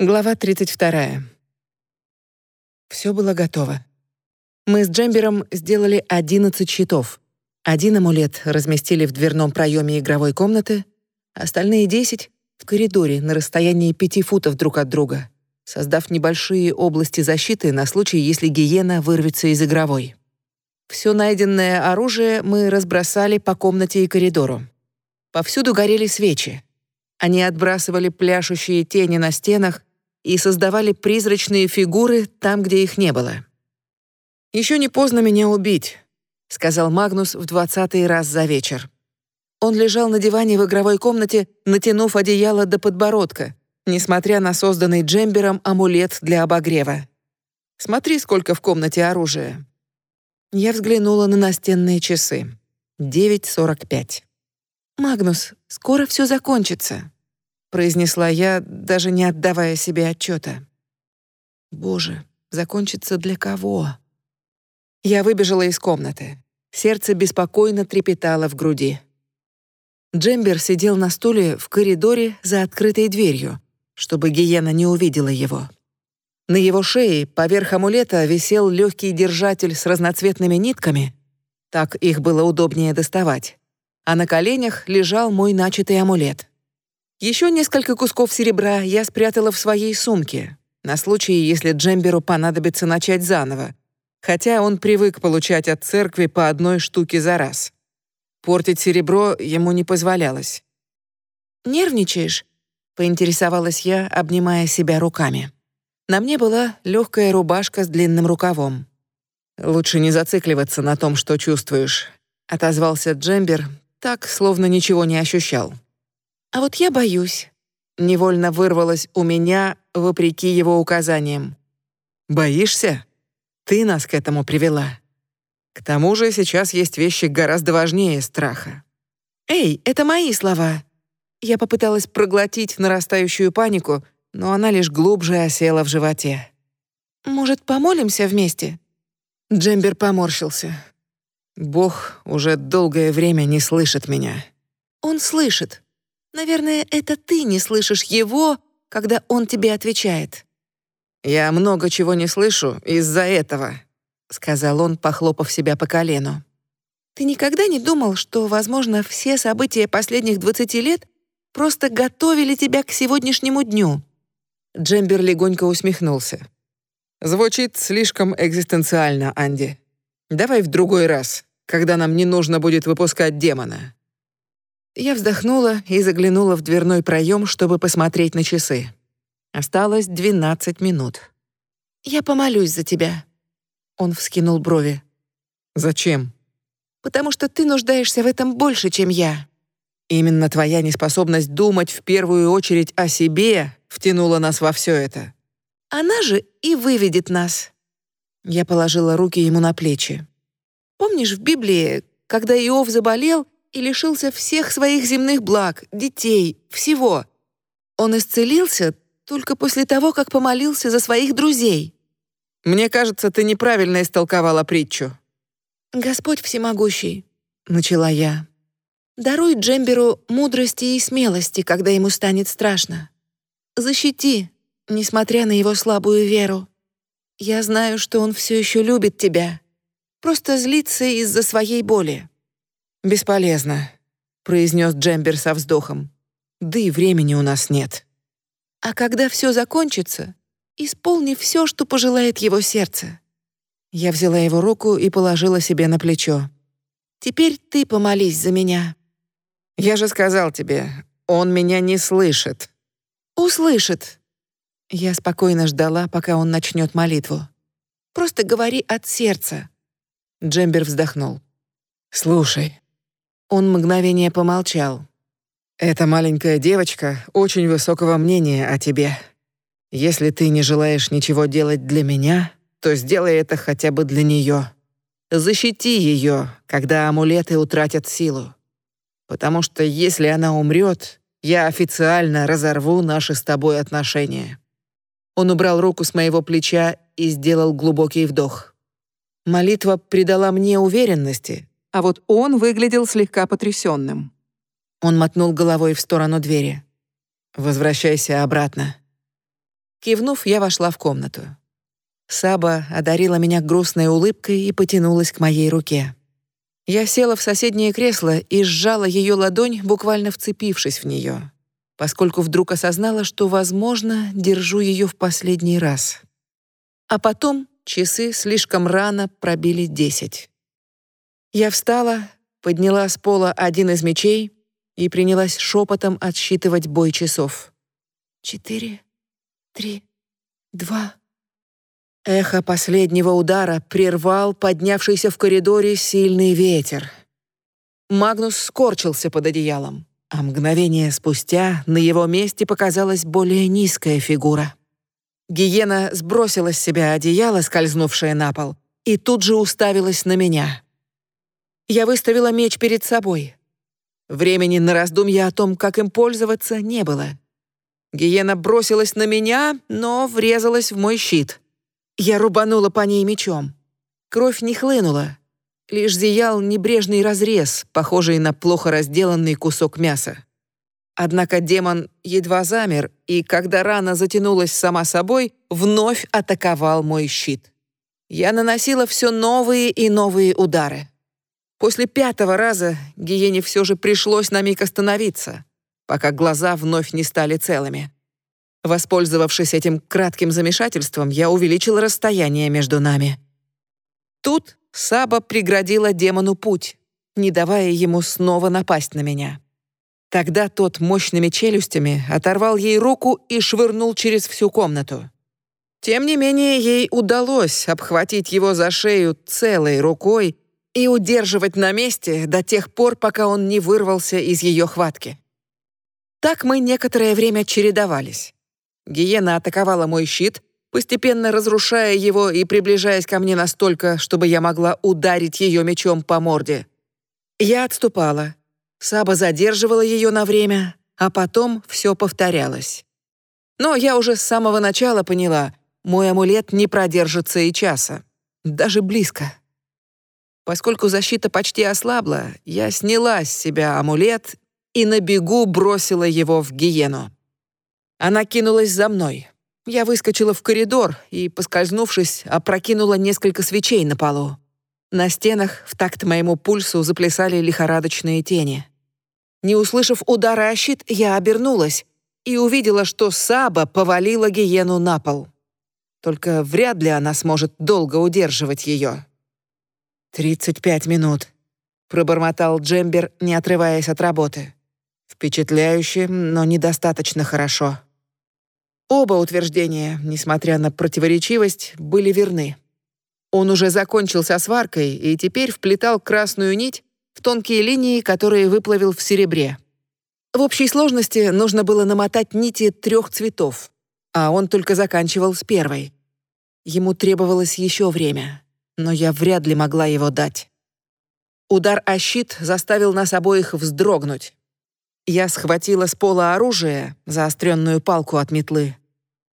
Глава 32. Все было готово. Мы с Джембером сделали 11 щитов. Один амулет разместили в дверном проеме игровой комнаты, остальные 10 — в коридоре на расстоянии 5 футов друг от друга, создав небольшие области защиты на случай, если гиена вырвется из игровой. Все найденное оружие мы разбросали по комнате и коридору. Повсюду горели свечи. Они отбрасывали пляшущие тени на стенах, и создавали призрачные фигуры там, где их не было. «Еще не поздно меня убить», — сказал Магнус в двадцатый раз за вечер. Он лежал на диване в игровой комнате, натянув одеяло до подбородка, несмотря на созданный Джембером амулет для обогрева. «Смотри, сколько в комнате оружия». Я взглянула на настенные часы. 9.45. «Магнус, скоро все закончится», произнесла я, даже не отдавая себе отчета. Боже, закончится для кого? Я выбежала из комнаты. Сердце беспокойно трепетало в груди. Джембер сидел на стуле в коридоре за открытой дверью, чтобы гиена не увидела его. На его шее поверх амулета висел легкий держатель с разноцветными нитками. Так их было удобнее доставать. А на коленях лежал мой начатый амулет. Еще несколько кусков серебра я спрятала в своей сумке, на случай, если Джемберу понадобится начать заново, хотя он привык получать от церкви по одной штуке за раз. Портить серебро ему не позволялось. «Нервничаешь?» — поинтересовалась я, обнимая себя руками. На мне была легкая рубашка с длинным рукавом. «Лучше не зацикливаться на том, что чувствуешь», — отозвался Джембер, так, словно ничего не ощущал. А вот я боюсь. Невольно вырвалось у меня, вопреки его указаниям. Боишься? Ты нас к этому привела. К тому же сейчас есть вещи гораздо важнее страха. Эй, это мои слова. Я попыталась проглотить нарастающую панику, но она лишь глубже осела в животе. Может, помолимся вместе? Джембер поморщился. Бог уже долгое время не слышит меня. Он слышит, Наверное, это ты не слышишь его, когда он тебе отвечает. Я много чего не слышу из-за этого, сказал он, похлопав себя по колену. Ты никогда не думал, что, возможно, все события последних двадцати лет просто готовили тебя к сегодняшнему дню? Джембер легонько усмехнулся. Звучит слишком экзистенциально, Анди. Давай в другой раз, когда нам не нужно будет выпускать демона. Я вздохнула и заглянула в дверной проем, чтобы посмотреть на часы. Осталось двенадцать минут. «Я помолюсь за тебя». Он вскинул брови. «Зачем?» «Потому что ты нуждаешься в этом больше, чем я». Именно твоя неспособность думать в первую очередь о себе втянула нас во все это. Она же и выведет нас. Я положила руки ему на плечи. Помнишь в Библии, когда Иов заболел, и лишился всех своих земных благ, детей, всего. Он исцелился только после того, как помолился за своих друзей. Мне кажется, ты неправильно истолковала притчу. Господь всемогущий, начала я. Даруй Джемберу мудрости и смелости, когда ему станет страшно. Защити, несмотря на его слабую веру. Я знаю, что он все еще любит тебя. Просто злится из-за своей боли. «Бесполезно», — произнес Джембер со вздохом. «Да и времени у нас нет». «А когда все закончится, исполни все, что пожелает его сердце». Я взяла его руку и положила себе на плечо. «Теперь ты помолись за меня». «Я же сказал тебе, он меня не слышит». «Услышит». Я спокойно ждала, пока он начнет молитву. «Просто говори от сердца». Джембер вздохнул. «Слушай, он мгновение помолчал. «Эта маленькая девочка очень высокого мнения о тебе. Если ты не желаешь ничего делать для меня, то сделай это хотя бы для нее. Защити ее, когда амулеты утратят силу. Потому что если она умрет, я официально разорву наши с тобой отношения». Он убрал руку с моего плеча и сделал глубокий вдох. Молитва придала мне уверенности, а вот он выглядел слегка потрясенным. Он мотнул головой в сторону двери. «Возвращайся обратно». Кивнув, я вошла в комнату. Саба одарила меня грустной улыбкой и потянулась к моей руке. Я села в соседнее кресло и сжала ее ладонь, буквально вцепившись в нее, поскольку вдруг осознала, что, возможно, держу ее в последний раз. А потом часы слишком рано пробили десять. Я встала, подняла с пола один из мечей и принялась шепотом отсчитывать бой часов. «Четыре, три, два...» Эхо последнего удара прервал поднявшийся в коридоре сильный ветер. Магнус скорчился под одеялом, а мгновение спустя на его месте показалась более низкая фигура. Гиена сбросила с себя одеяло, скользнувшее на пол, и тут же уставилась на меня. Я выставила меч перед собой. Времени на раздумья о том, как им пользоваться, не было. Гиена бросилась на меня, но врезалась в мой щит. Я рубанула по ней мечом. Кровь не хлынула. Лишь зиял небрежный разрез, похожий на плохо разделанный кусок мяса. Однако демон едва замер, и когда рана затянулась сама собой, вновь атаковал мой щит. Я наносила все новые и новые удары. После пятого раза Гиене все же пришлось на миг остановиться, пока глаза вновь не стали целыми. Воспользовавшись этим кратким замешательством, я увеличила расстояние между нами. Тут Саба преградила демону путь, не давая ему снова напасть на меня. Тогда тот мощными челюстями оторвал ей руку и швырнул через всю комнату. Тем не менее, ей удалось обхватить его за шею целой рукой и удерживать на месте до тех пор, пока он не вырвался из ее хватки. Так мы некоторое время чередовались. Гиена атаковала мой щит, постепенно разрушая его и приближаясь ко мне настолько, чтобы я могла ударить ее мечом по морде. Я отступала, Саба задерживала ее на время, а потом все повторялось. Но я уже с самого начала поняла, мой амулет не продержится и часа. Даже близко. Поскольку защита почти ослабла, я сняла с себя амулет и на бегу бросила его в гиену. Она кинулась за мной. Я выскочила в коридор и, поскользнувшись, опрокинула несколько свечей на полу. На стенах в такт моему пульсу заплясали лихорадочные тени. Не услышав удара о щит, я обернулась и увидела, что Саба повалила гиену на пол. Только вряд ли она сможет долго удерживать ее. «Тридцать пять минут», — пробормотал Джембер, не отрываясь от работы. «Впечатляюще, но недостаточно хорошо». Оба утверждения, несмотря на противоречивость, были верны. Он уже закончил со сваркой и теперь вплетал красную нить в тонкие линии, которые выплавил в серебре. В общей сложности нужно было намотать нити трех цветов, а он только заканчивал с первой. Ему требовалось еще время, но я вряд ли могла его дать. Удар о щит заставил нас обоих вздрогнуть. Я схватила с пола оружие, заостренную палку от метлы,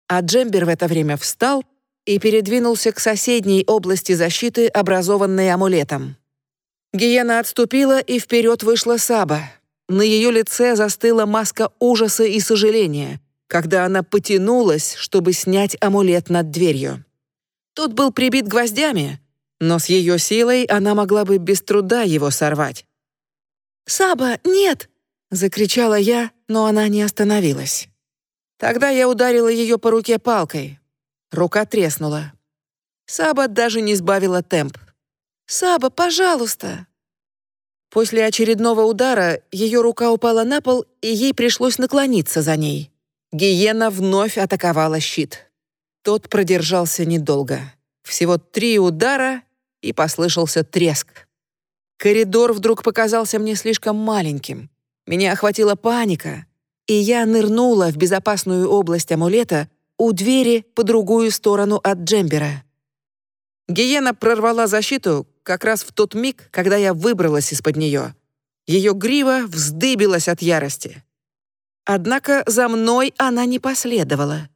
а Джембер в это время встал и передвинулся к соседней области защиты, образованной амулетом. Гиена отступила, и вперед вышла Саба. На ее лице застыла маска ужаса и сожаления, когда она потянулась, чтобы снять амулет над дверью. Тот был прибит гвоздями, но с ее силой она могла бы без труда его сорвать. «Саба, нет!» — закричала я, но она не остановилась. Тогда я ударила ее по руке палкой. Рука треснула. Саба даже не сбавила темп. «Саба, пожалуйста!» После очередного удара ее рука упала на пол, и ей пришлось наклониться за ней. Гиена вновь атаковала щит. Тот продержался недолго. Всего три удара, и послышался треск. Коридор вдруг показался мне слишком маленьким. Меня охватила паника, и я нырнула в безопасную область амулета у двери по другую сторону от Джембера. Гиена прорвала защиту как раз в тот миг, когда я выбралась из-под нее. Ее грива вздыбилась от ярости. Однако за мной она не последовала.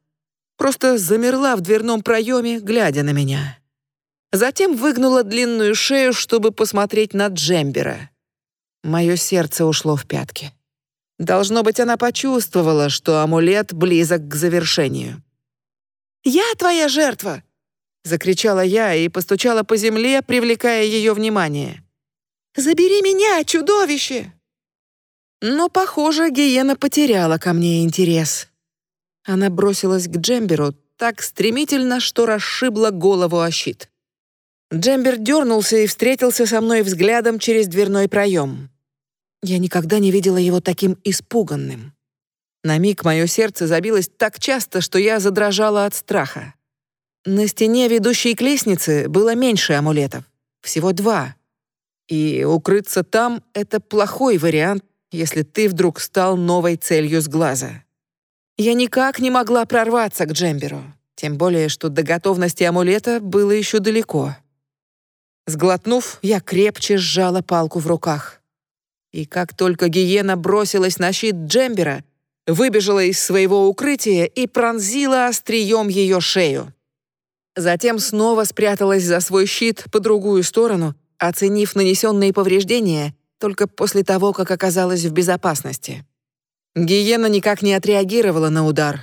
Просто замерла в дверном проеме, глядя на меня. Затем выгнула длинную шею, чтобы посмотреть на Джембера. Мое сердце ушло в пятки. Должно быть, она почувствовала, что амулет близок к завершению. Я твоя жертва!» Закричала я и постучала по земле, привлекая ее внимание. «Забери меня, чудовище!» Но, похоже, гиена потеряла ко мне интерес. Она бросилась к Джемберу так стремительно, что расшибла голову о щит. Джембер дернулся и встретился со мной взглядом через дверной проем. Я никогда не видела его таким испуганным. На миг мое сердце забилось так часто, что я задрожала от страха. На стене, ведущей к лестнице, было меньше амулетов. Всего два. И укрыться там — это плохой вариант, если ты вдруг стал новой целью с глаза. Я никак не могла прорваться к Джемберу, тем более, что до готовности амулета было еще далеко. Сглотнув, я крепче сжала палку в руках. И как только гиена бросилась на щит Джембера, выбежала из своего укрытия и пронзила острием ее шею. Затем снова спряталась за свой щит по другую сторону, оценив нанесенные повреждения только после того, как оказалась в безопасности. Гиена никак не отреагировала на удар,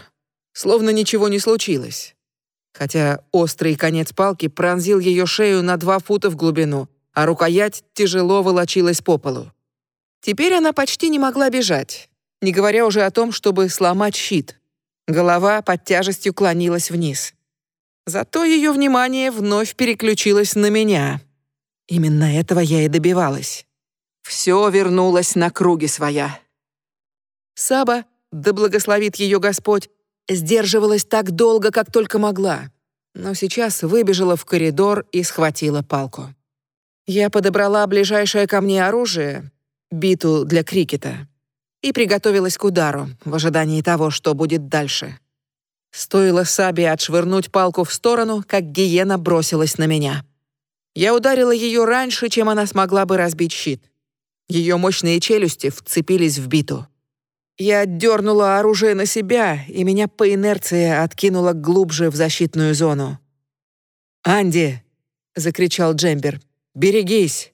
словно ничего не случилось. Хотя острый конец палки пронзил ее шею на два фута в глубину, а рукоять тяжело волочилась по полу. Теперь она почти не могла бежать, не говоря уже о том, чтобы сломать щит. Голова под тяжестью клонилась вниз. Зато ее внимание вновь переключилось на меня. Именно этого я и добивалась. Все вернулось на круги своя. Саба, да благословит ее Господь, сдерживалась так долго, как только могла, но сейчас выбежала в коридор и схватила палку. Я подобрала ближайшее ко мне оружие, биту для крикета, и приготовилась к удару в ожидании того, что будет дальше. Стоило Сабе отшвырнуть палку в сторону, как гиена бросилась на меня. Я ударила ее раньше, чем она смогла бы разбить щит. Ее мощные челюсти вцепились в биту. Я отдернула оружие на себя, и меня по инерции откинуло глубже в защитную зону. «Анди!» — закричал Джембер. «Берегись!»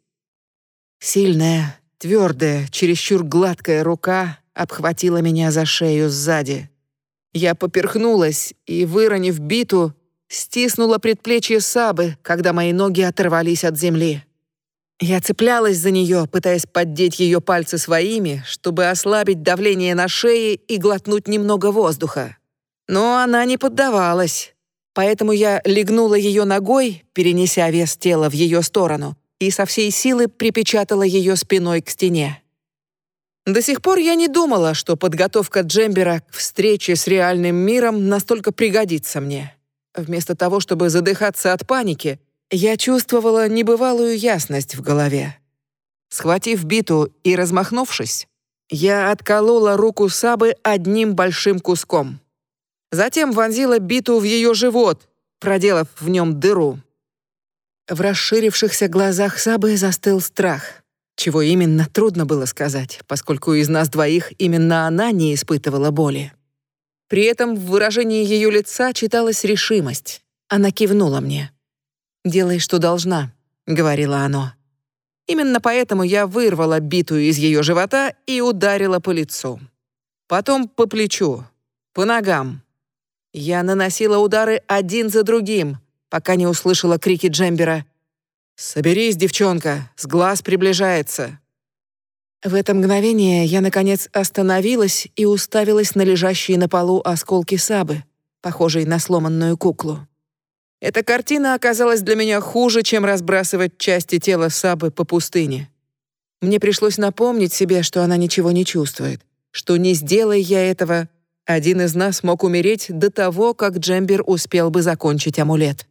Сильная, твердая, чересчур гладкая рука обхватила меня за шею сзади. Я поперхнулась и, выронив биту, стиснула предплечье Сабы, когда мои ноги оторвались от земли. Я цеплялась за нее, пытаясь поддеть ее пальцы своими, чтобы ослабить давление на шее и глотнуть немного воздуха. Но она не поддавалась. Поэтому я легнула ее ногой, перенеся вес тела в ее сторону, и со всей силы припечатала ее спиной к стене. До сих пор я не думала, что подготовка Джембера к встрече с реальным миром настолько пригодится мне. Вместо того, чтобы задыхаться от паники, я чувствовала небывалую ясность в голове. Схватив биту и размахнувшись, я отколола руку Сабы одним большим куском. Затем вонзила биту в ее живот, проделав в нем дыру. В расширившихся глазах Сабы застыл страх. Чего именно, трудно было сказать, поскольку из нас двоих именно она не испытывала боли. При этом в выражении ее лица читалась решимость. Она кивнула мне. «Делай, что должна», — говорило оно. Именно поэтому я вырвала битую из ее живота и ударила по лицу. Потом по плечу, по ногам. Я наносила удары один за другим, пока не услышала крики Джембера. «Соберись, девчонка, с глаз приближается». В это мгновение я, наконец, остановилась и уставилась на лежащие на полу осколки сабы, похожие на сломанную куклу. Эта картина оказалась для меня хуже, чем разбрасывать части тела Сабы по пустыне. Мне пришлось напомнить себе, что она ничего не чувствует, что не сделай я этого, один из нас мог умереть до того, как Джембер успел бы закончить амулет.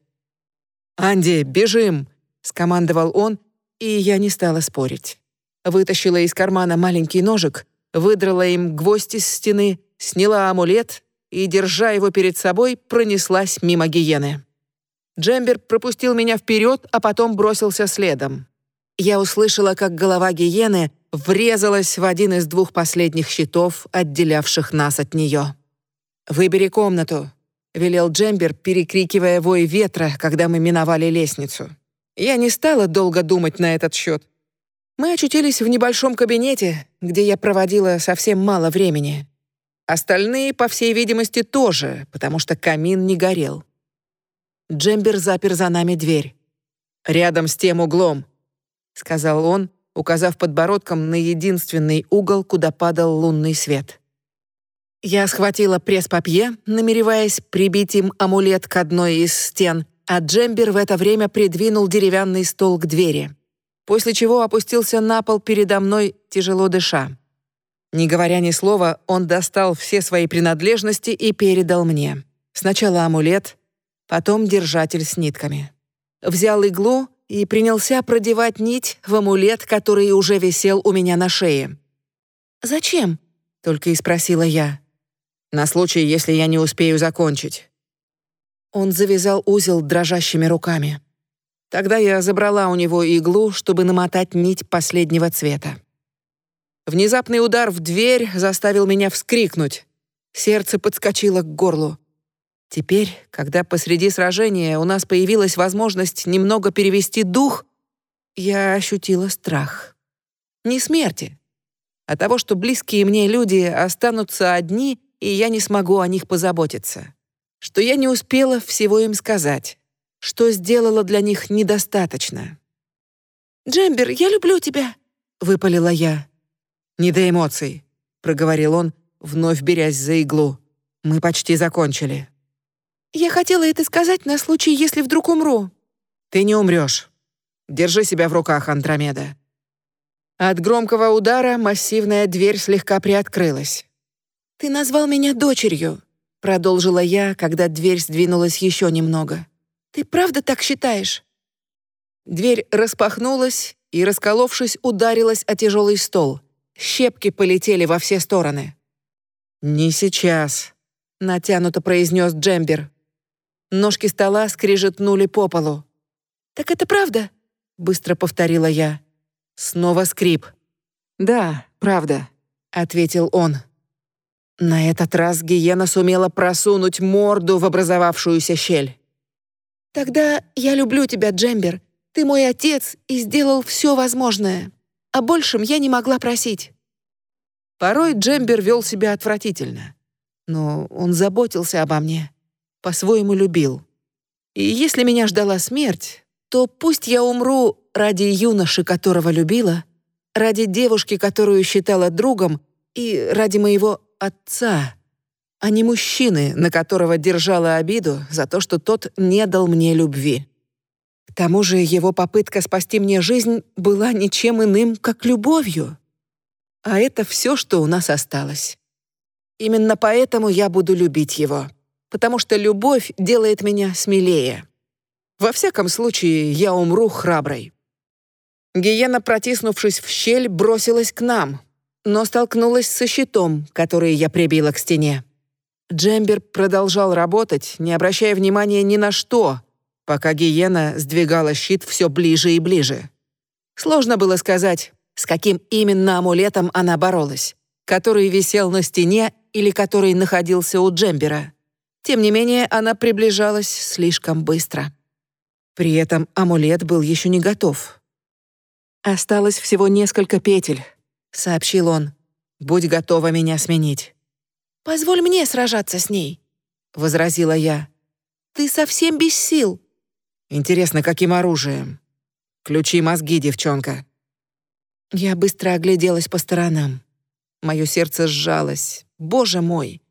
«Анди, бежим!» — скомандовал он, и я не стала спорить. Вытащила из кармана маленький ножик, выдрала им гвоздь из стены, сняла амулет и, держа его перед собой, пронеслась мимо гиены. Джембер пропустил меня вперед, а потом бросился следом. Я услышала, как голова гиены врезалась в один из двух последних щитов, отделявших нас от нее. «Выбери комнату», — велел Джембер, перекрикивая вой ветра, когда мы миновали лестницу. Я не стала долго думать на этот счет. Мы очутились в небольшом кабинете, где я проводила совсем мало времени. Остальные, по всей видимости, тоже, потому что камин не горел. Джембер запер за нами дверь. «Рядом с тем углом», — сказал он, указав подбородком на единственный угол, куда падал лунный свет. Я схватила пресс-папье, намереваясь прибить им амулет к одной из стен, а Джембер в это время придвинул деревянный стол к двери, после чего опустился на пол передо мной, тяжело дыша. Не говоря ни слова, он достал все свои принадлежности и передал мне. Сначала амулет, потом держатель с нитками. Взял иглу и принялся продевать нить в амулет, который уже висел у меня на шее. «Зачем?» — только и спросила я. «На случай, если я не успею закончить». Он завязал узел дрожащими руками. Тогда я забрала у него иглу, чтобы намотать нить последнего цвета. Внезапный удар в дверь заставил меня вскрикнуть. Сердце подскочило к горлу. Теперь, когда посреди сражения у нас появилась возможность немного перевести дух, я ощутила страх. Не смерти, а того, что близкие мне люди останутся одни, и я не смогу о них позаботиться. Что я не успела всего им сказать, что сделала для них недостаточно. «Джембер, я люблю тебя», — выпалила я. «Не до эмоций», — проговорил он, вновь берясь за иглу. «Мы почти закончили». «Я хотела это сказать на случай, если вдруг умру». «Ты не умрешь. Держи себя в руках, Андромеда». От громкого удара массивная дверь слегка приоткрылась. «Ты назвал меня дочерью», — продолжила я, когда дверь сдвинулась еще немного. «Ты правда так считаешь?» Дверь распахнулась и, расколовшись, ударилась о тяжелый стол — Щепки полетели во все стороны. «Не сейчас», — натянуто произнес Джембер. Ножки стола скрижетнули по полу. «Так это правда?» — быстро повторила я. Снова скрип. «Да, правда», — ответил он. На этот раз гиена сумела просунуть морду в образовавшуюся щель. «Тогда я люблю тебя, Джембер. Ты мой отец и сделал все возможное. О большем я не могла просить. Порой Джембер вел себя отвратительно, но он заботился обо мне, по-своему любил. И если меня ждала смерть, то пусть я умру ради юноши, которого любила, ради девушки, которую считала другом, и ради моего отца, а не мужчины, на которого держала обиду за то, что тот не дал мне любви. К тому же его попытка спасти мне жизнь была ничем иным, как любовью. А это все, что у нас осталось. Именно поэтому я буду любить его, потому что любовь делает меня смелее. Во всяком случае, я умру храброй. Гиена, протиснувшись в щель, бросилась к нам, но столкнулась со щитом, который я прибила к стене. Джембер продолжал работать, не обращая внимания ни на что, пока гиена сдвигала щит все ближе и ближе. Сложно было сказать, с каким именно амулетом она боролась, который висел на стене или который находился у Джембера. Тем не менее, она приближалась слишком быстро. При этом амулет был еще не готов. «Осталось всего несколько петель», — сообщил он. «Будь готова меня сменить». «Позволь мне сражаться с ней», — возразила я. «Ты совсем без сил. Интересно, каким оружием? Ключи мозги, девчонка. Я быстро огляделась по сторонам. Мое сердце сжалось. Боже мой!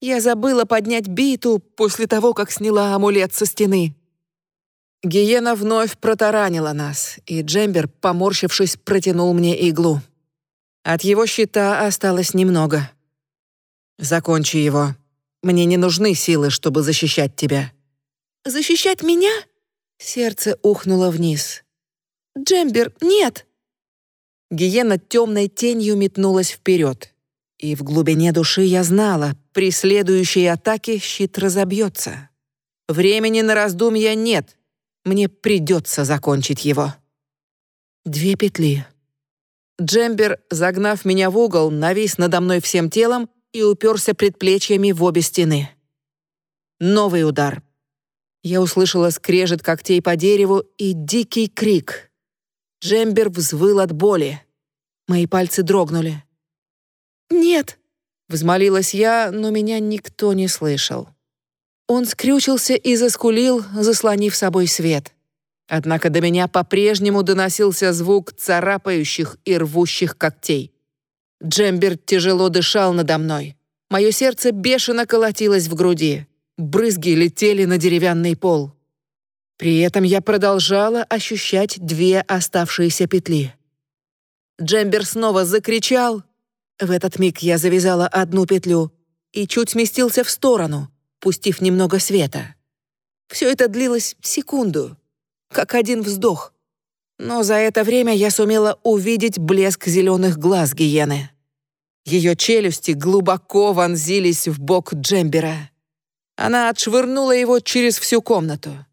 Я забыла поднять биту после того, как сняла амулет со стены. Гиена вновь протаранила нас, и Джембер, поморщившись, протянул мне иглу. От его щита осталось немного. «Закончи его. Мне не нужны силы, чтобы защищать тебя». «Защищать меня?» Сердце ухнуло вниз. «Джембер, нет!» Гиена темной тенью метнулась вперед. И в глубине души я знала, при следующей атаке щит разобьется. Времени на раздумья нет. Мне придется закончить его. Две петли. Джембер, загнав меня в угол, навис надо мной всем телом и уперся предплечьями в обе стены. Новый удар. Я услышала скрежет когтей по дереву и дикий крик. Джембер взвыл от боли. Мои пальцы дрогнули. «Нет!» Взмолилась я, но меня никто не слышал. Он скрючился и заскулил, заслонив собой свет. Однако до меня по-прежнему доносился звук царапающих и рвущих когтей. Джембер тяжело дышал надо мной. Мое сердце бешено колотилось в груди. Брызги летели на деревянный пол. При этом я продолжала ощущать две оставшиеся петли. Джембер снова закричал. В этот миг я завязала одну петлю и чуть сместился в сторону, пустив немного света. Все это длилось секунду, как один вздох. Но за это время я сумела увидеть блеск зеленых глаз гиены. Ее челюсти глубоко вонзились в бок Джембера. Она отшвырнула его через всю комнату.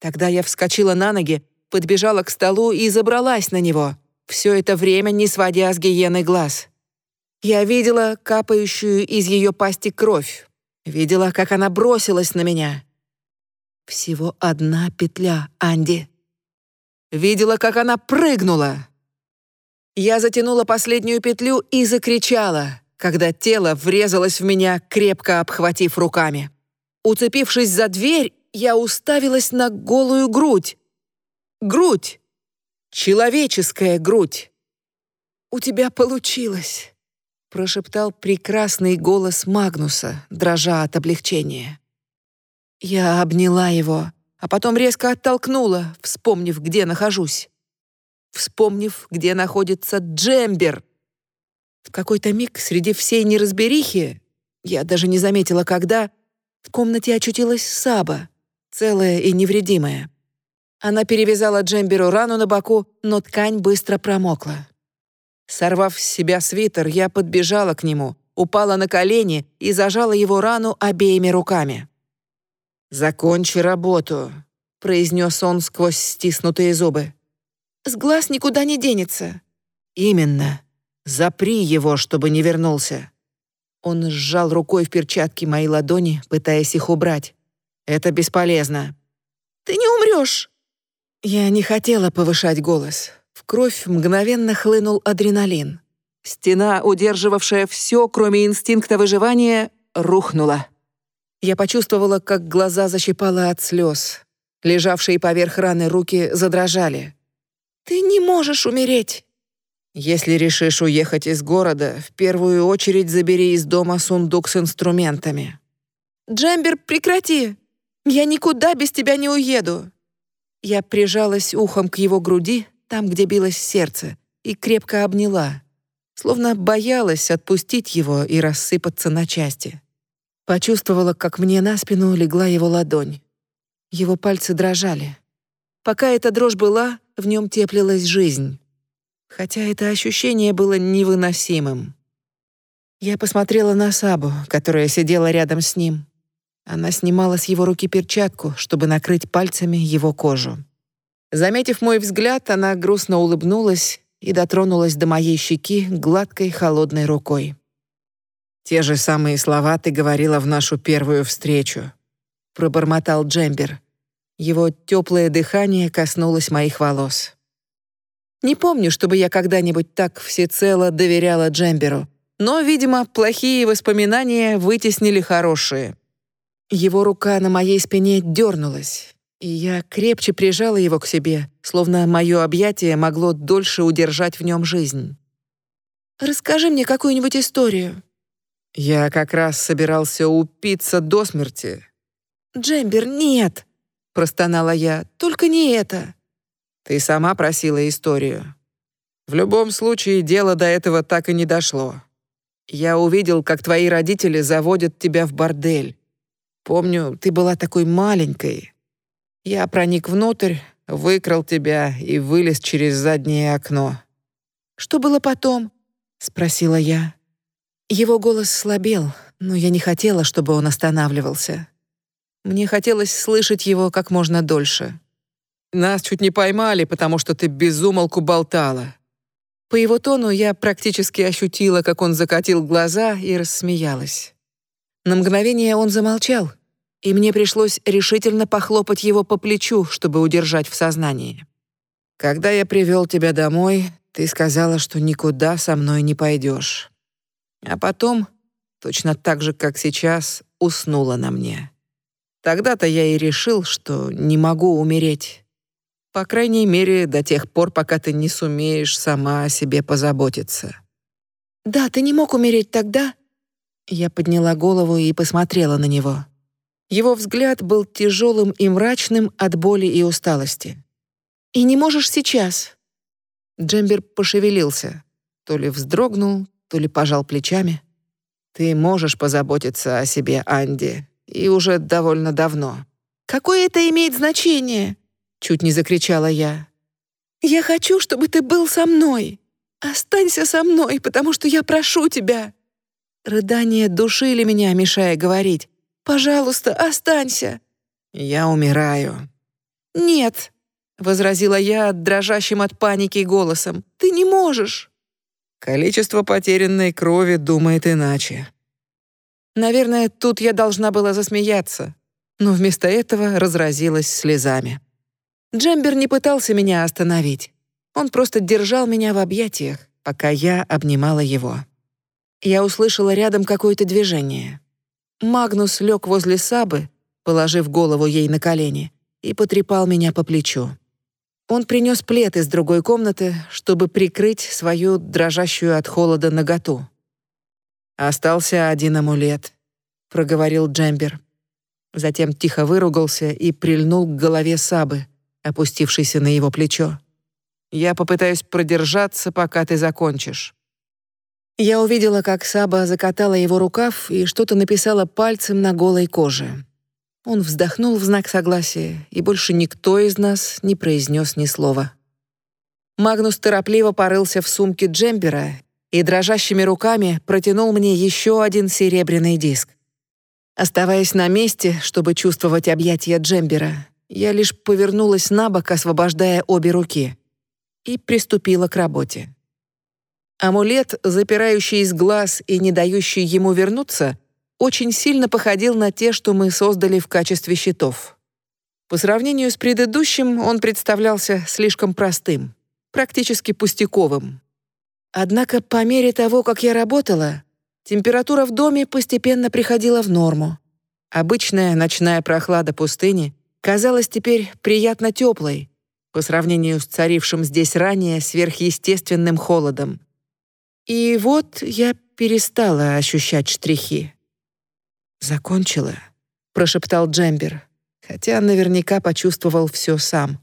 Тогда я вскочила на ноги, подбежала к столу и забралась на него, все это время не сводя с гиены глаз. Я видела капающую из ее пасти кровь, видела, как она бросилась на меня. Всего одна петля, Анди. Видела, как она прыгнула. Я затянула последнюю петлю и закричала, когда тело врезалось в меня, крепко обхватив руками. Уцепившись за дверь, я уставилась на голую грудь. Грудь! Человеческая грудь! «У тебя получилось!» — прошептал прекрасный голос Магнуса, дрожа от облегчения. Я обняла его, а потом резко оттолкнула, вспомнив, где нахожусь вспомнив, где находится Джембер. В какой-то миг среди всей неразберихи, я даже не заметила, когда, в комнате очутилась Саба, целая и невредимая. Она перевязала Джемберу рану на боку, но ткань быстро промокла. Сорвав с себя свитер, я подбежала к нему, упала на колени и зажала его рану обеими руками. «Закончи работу», — произнес он сквозь стиснутые зубы. С глаз никуда не денется». «Именно. Запри его, чтобы не вернулся». Он сжал рукой в перчатке мои ладони, пытаясь их убрать. «Это бесполезно». «Ты не умрешь!» Я не хотела повышать голос. Кровь мгновенно хлынул адреналин. Стена, удерживавшая все, кроме инстинкта выживания, рухнула. Я почувствовала, как глаза защипало от слез. Лежавшие поверх раны руки задрожали. Ты не можешь умереть. Если решишь уехать из города, в первую очередь забери из дома сундук с инструментами. Джембер, прекрати. Я никуда без тебя не уеду. Я прижалась ухом к его груди, там, где билось сердце, и крепко обняла, словно боялась отпустить его и рассыпаться на части. Почувствовала, как мне на спину легла его ладонь. Его пальцы дрожали. Пока эта дрожь была, в нем теплилась жизнь. Хотя это ощущение было невыносимым. Я посмотрела на Сабу, которая сидела рядом с ним. Она снимала с его руки перчатку, чтобы накрыть пальцами его кожу. Заметив мой взгляд, она грустно улыбнулась и дотронулась до моей щеки гладкой холодной рукой. «Те же самые слова ты говорила в нашу первую встречу», — пробормотал Джембер. Его теплое дыхание коснулось моих волос. Не помню, чтобы я когда-нибудь так всецело доверяла Джемберу, но, видимо, плохие воспоминания вытеснили хорошие. Его рука на моей спине дернулась, и я крепче прижала его к себе, словно мое объятие могло дольше удержать в нем жизнь. «Расскажи мне какую-нибудь историю». Я как раз собирался упиться до смерти. «Джембер, нет!» — простонала я. «Только не это». «Ты сама просила историю. В любом случае, дело до этого так и не дошло. Я увидел, как твои родители заводят тебя в бордель. Помню, ты была такой маленькой. Я проник внутрь, выкрал тебя и вылез через заднее окно». «Что было потом?» — спросила я. Его голос слабел, но я не хотела, чтобы он останавливался. Мне хотелось слышать его как можно дольше. Нас чуть не поймали, потому что ты безумолку болтала. По его тону я практически ощутила, как он закатил глаза и рассмеялась. На мгновение он замолчал, и мне пришлось решительно похлопать его по плечу, чтобы удержать в сознании. Когда я привел тебя домой, ты сказала, что никуда со мной не пойдешь. А потом точно так же, как сейчас, уснула на мне. Тогда-то я и решил, что не могу умереть. По крайней мере, до тех пор, пока ты не сумеешь сама о себе позаботиться. Да, ты не мог умереть тогда. Я подняла голову и посмотрела на него. Его взгляд был тяжелым и мрачным от боли и усталости. И не можешь сейчас. Джембер пошевелился, то ли вздрогнул, то ли пожал плечами. Ты можешь позаботиться о себе, Анди, и уже довольно давно. Какое это имеет значение? чуть не закричала я. Я хочу, чтобы ты был со мной. Останься со мной, потому что я прошу тебя. Рыдания душили меня, мешая говорить. Пожалуйста, останься. Я умираю. Нет, возразила я дрожащим от паники голосом. Ты не можешь. Количество потерянной крови думает иначе. Наверное, тут я должна была засмеяться, но вместо этого разразилась слезами. Джембер не пытался меня остановить. Он просто держал меня в объятиях, пока я обнимала его. Я услышала рядом какое-то движение. Магнус лег возле Сабы, положив голову ей на колени, и потрепал меня по плечу. Он принес плед из другой комнаты, чтобы прикрыть свою дрожащую от холода наготу. «Остался один амулет», — проговорил Джембер. Затем тихо выругался и прильнул к голове Сабы, опустившейся на его плечо. «Я попытаюсь продержаться, пока ты закончишь». Я увидела, как Саба закатала его рукав и что-то написала пальцем на голой коже. Он вздохнул в знак согласия, и больше никто из нас не произнес ни слова. Магнус торопливо порылся в сумке Джембера и дрожащими руками протянул мне еще один серебряный диск. Оставаясь на месте, чтобы чувствовать объятия Джембера, я лишь повернулась на бок, освобождая обе руки, и приступила к работе. Амулет, запирающий из глаз и не дающий ему вернуться, очень сильно походил на те, что мы создали в качестве щитов. По сравнению с предыдущим он представлялся слишком простым, практически пустяковым. Однако по мере того, как я работала, температура в доме постепенно приходила в норму. Обычная ночная прохлада пустыни казалась теперь приятно теплой по сравнению с царившим здесь ранее сверхъестественным холодом. И вот я перестала ощущать штрихи. «Закончила», — прошептал Джембер, хотя наверняка почувствовал все сам.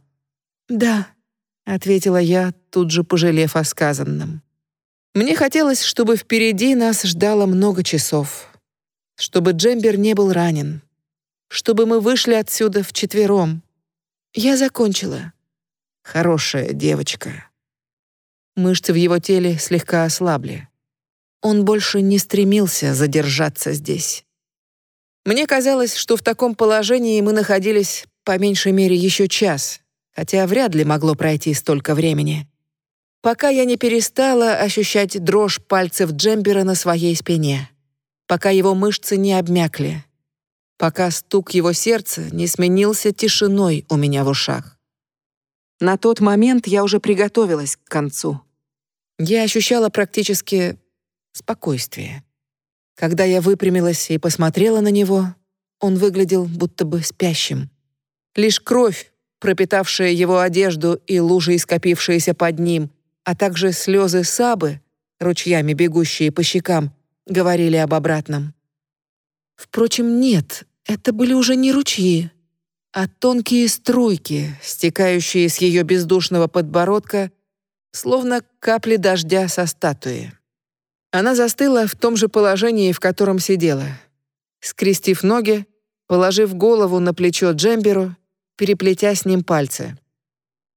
«Да», — ответила я, тут же пожалев о сказанном. Мне хотелось, чтобы впереди нас ждало много часов, чтобы Джембер не был ранен, чтобы мы вышли отсюда вчетвером. Я закончила. Хорошая девочка. Мышцы в его теле слегка ослабли. Он больше не стремился задержаться здесь. Мне казалось, что в таком положении мы находились по меньшей мере еще час, хотя вряд ли могло пройти столько времени пока я не перестала ощущать дрожь пальцев Джембера на своей спине, пока его мышцы не обмякли, пока стук его сердца не сменился тишиной у меня в ушах. На тот момент я уже приготовилась к концу. Я ощущала практически спокойствие. Когда я выпрямилась и посмотрела на него, он выглядел будто бы спящим. Лишь кровь, пропитавшая его одежду и лужи, скопившиеся под ним, а также слезы Сабы, ручьями бегущие по щекам, говорили об обратном. Впрочем, нет, это были уже не ручьи, а тонкие струйки, стекающие с ее бездушного подбородка, словно капли дождя со статуи. Она застыла в том же положении, в котором сидела, скрестив ноги, положив голову на плечо Джемберу, переплетя с ним пальцы.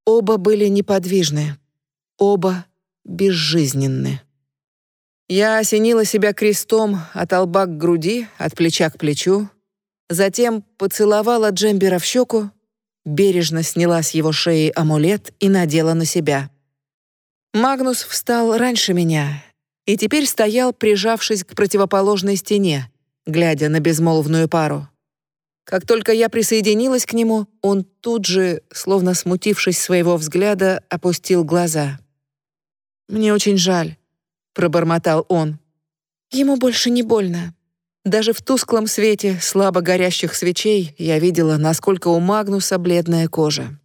Оба были неподвижны. Оба безжизненны. Я осенила себя крестом от лба к груди, от плеча к плечу, затем поцеловала Джембера в щеку, бережно сняла с его шеи амулет и надела на себя. Магнус встал раньше меня и теперь стоял, прижавшись к противоположной стене, глядя на безмолвную пару. Как только я присоединилась к нему, он тут же, словно смутившись своего взгляда, опустил глаза. «Мне очень жаль», — пробормотал он. Ему больше не больно. Даже в тусклом свете слабо горящих свечей я видела, насколько у Магнуса бледная кожа.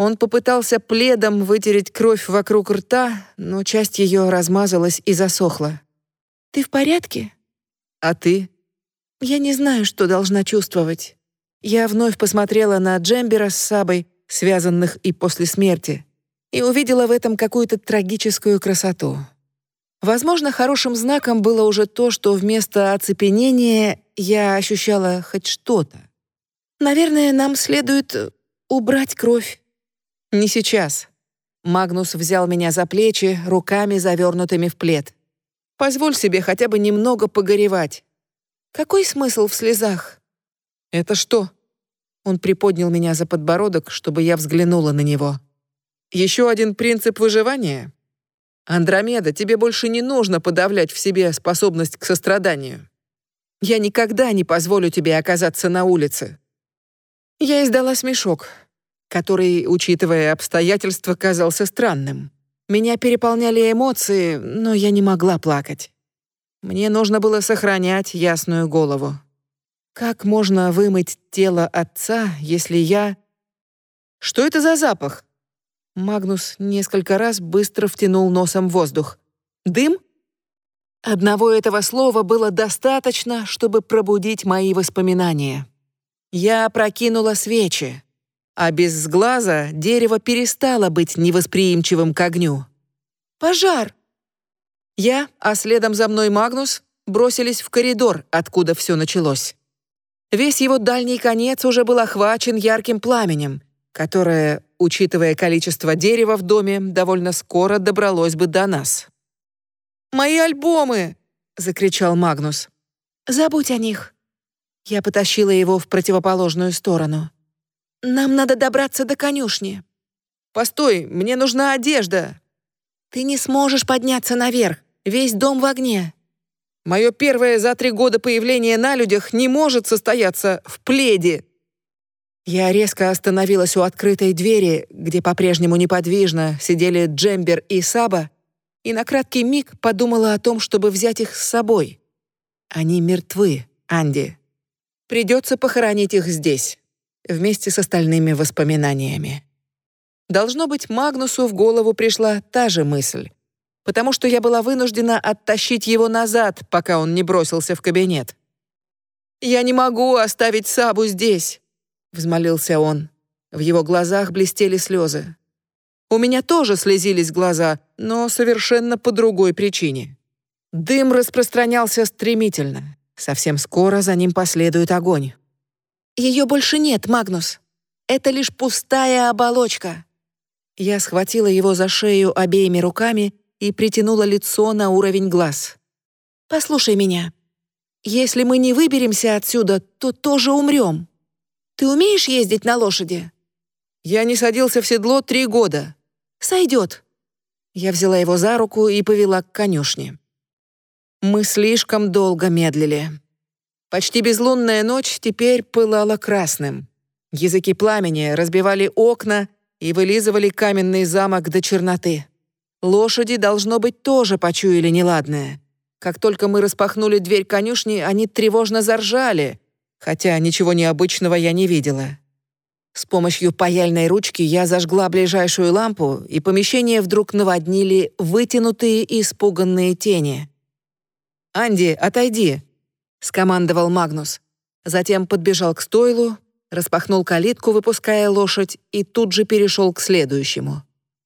Он попытался пледом вытереть кровь вокруг рта, но часть ее размазалась и засохла. «Ты в порядке?» «А ты?» «Я не знаю, что должна чувствовать». Я вновь посмотрела на Джембера с Сабой, связанных и после смерти, и увидела в этом какую-то трагическую красоту. Возможно, хорошим знаком было уже то, что вместо оцепенения я ощущала хоть что-то. Наверное, нам следует убрать кровь. Не сейчас. Магнус взял меня за плечи, руками завернутыми в плед. Позволь себе хотя бы немного погоревать. Какой смысл в слезах? Это что? Он приподнял меня за подбородок, чтобы я взглянула на него. Еще один принцип выживания? Андромеда, тебе больше не нужно подавлять в себе способность к состраданию. Я никогда не позволю тебе оказаться на улице. Я издала смешок, который, учитывая обстоятельства, казался странным. Меня переполняли эмоции, но я не могла плакать. Мне нужно было сохранять ясную голову. Как можно вымыть тело отца, если я... Что это за запах? Магнус несколько раз быстро втянул носом воздух. «Дым?» Одного этого слова было достаточно, чтобы пробудить мои воспоминания. Я прокинула свечи, а без глаза дерево перестало быть невосприимчивым к огню. «Пожар!» Я, а следом за мной Магнус, бросились в коридор, откуда все началось. Весь его дальний конец уже был охвачен ярким пламенем, которое, учитывая количество дерева в доме, довольно скоро добралось бы до нас. «Мои альбомы!» — закричал Магнус. «Забудь о них». Я потащила его в противоположную сторону. «Нам надо добраться до конюшни». «Постой, мне нужна одежда». «Ты не сможешь подняться наверх, весь дом в огне». «Мое первое за три года появление на людях не может состояться в пледе», я резко остановилась у открытой двери, где по-прежнему неподвижно сидели Джембер и Саба, и на краткий миг подумала о том, чтобы взять их с собой. Они мертвы, Анди. Придется похоронить их здесь, вместе с остальными воспоминаниями. Должно быть, Магнусу в голову пришла та же мысль, потому что я была вынуждена оттащить его назад, пока он не бросился в кабинет. «Я не могу оставить Сабу здесь», взмолился он. В его глазах блестели слезы. У меня тоже слезились глаза, но совершенно по другой причине. Дым распространялся стремительно. Совсем скоро за ним последует огонь. Ее больше нет, Магнус. Это лишь пустая оболочка. Я схватила его за шею обеими руками и притянула лицо на уровень глаз. Послушай меня. Если мы не выберемся отсюда, то тоже умрем. Ты умеешь ездить на лошади?» «Я не садился в седло три года». «Сойдет». Я взяла его за руку и повела к конюшне. Мы слишком долго медлили. Почти безлунная ночь теперь пылала красным. Языки пламени разбивали окна и вылизывали каменный замок до черноты. Лошади, должно быть, тоже почуяли неладное. Как только мы распахнули дверь конюшни, они тревожно заржали, хотя ничего необычного я не видела. С помощью паяльной ручки я зажгла ближайшую лампу, и помещение вдруг наводнили вытянутые и испуганные тени. «Анди, отойди!» — скомандовал Магнус. Затем подбежал к стойлу, распахнул калитку, выпуская лошадь, и тут же перешел к следующему.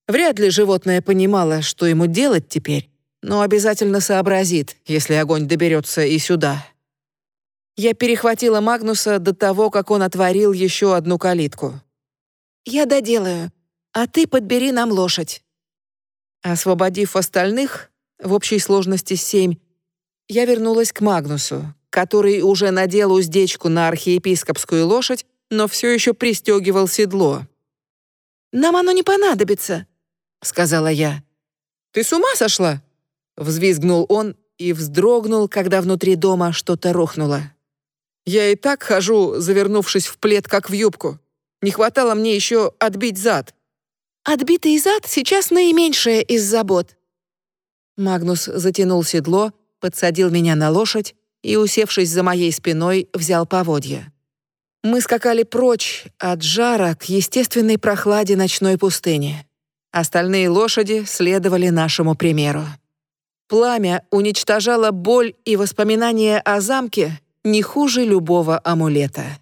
Вряд ли животное понимало, что ему делать теперь, но обязательно сообразит, если огонь доберется и сюда. Я перехватила Магнуса до того, как он отворил еще одну калитку. «Я доделаю, а ты подбери нам лошадь». Освободив остальных, в общей сложности семь, я вернулась к Магнусу, который уже надел уздечку на архиепископскую лошадь, но все еще пристегивал седло. «Нам оно не понадобится», — сказала я. «Ты с ума сошла?» — взвизгнул он и вздрогнул, когда внутри дома что-то рухнуло. Я и так хожу, завернувшись в плед, как в юбку. Не хватало мне еще отбить зад. Отбитый зад сейчас наименьшее из забот. Магнус затянул седло, подсадил меня на лошадь и, усевшись за моей спиной, взял поводья. Мы скакали прочь от жара к естественной прохладе ночной пустыни. Остальные лошади следовали нашему примеру. Пламя уничтожало боль и воспоминания о замке не хуже любого амулета.